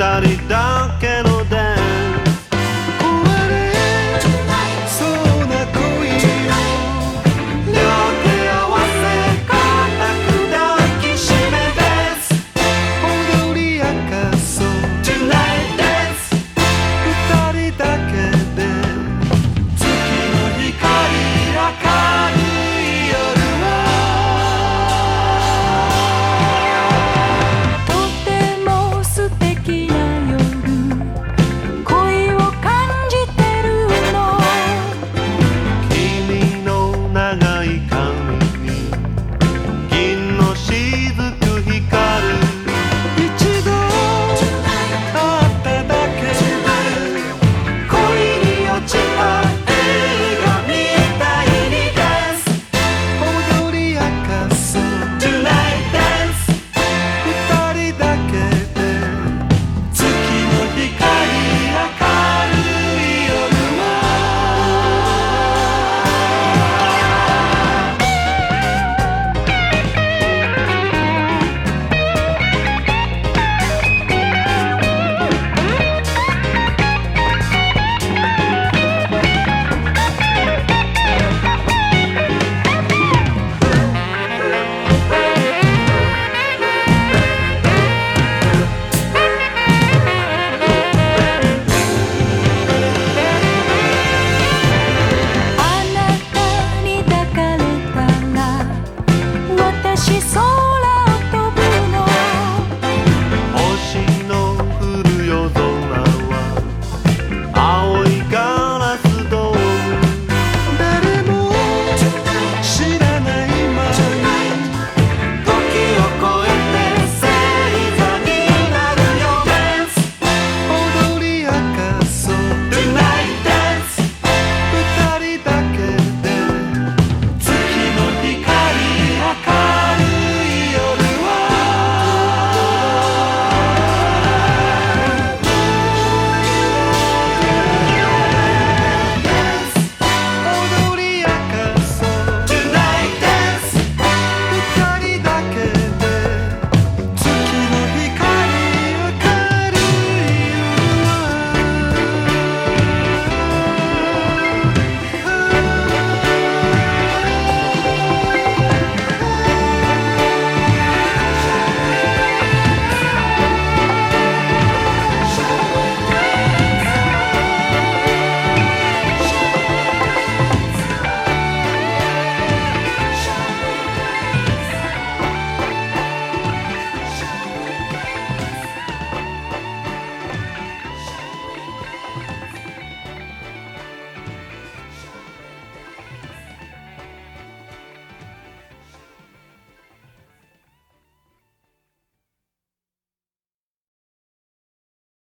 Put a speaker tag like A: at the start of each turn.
A: started dark and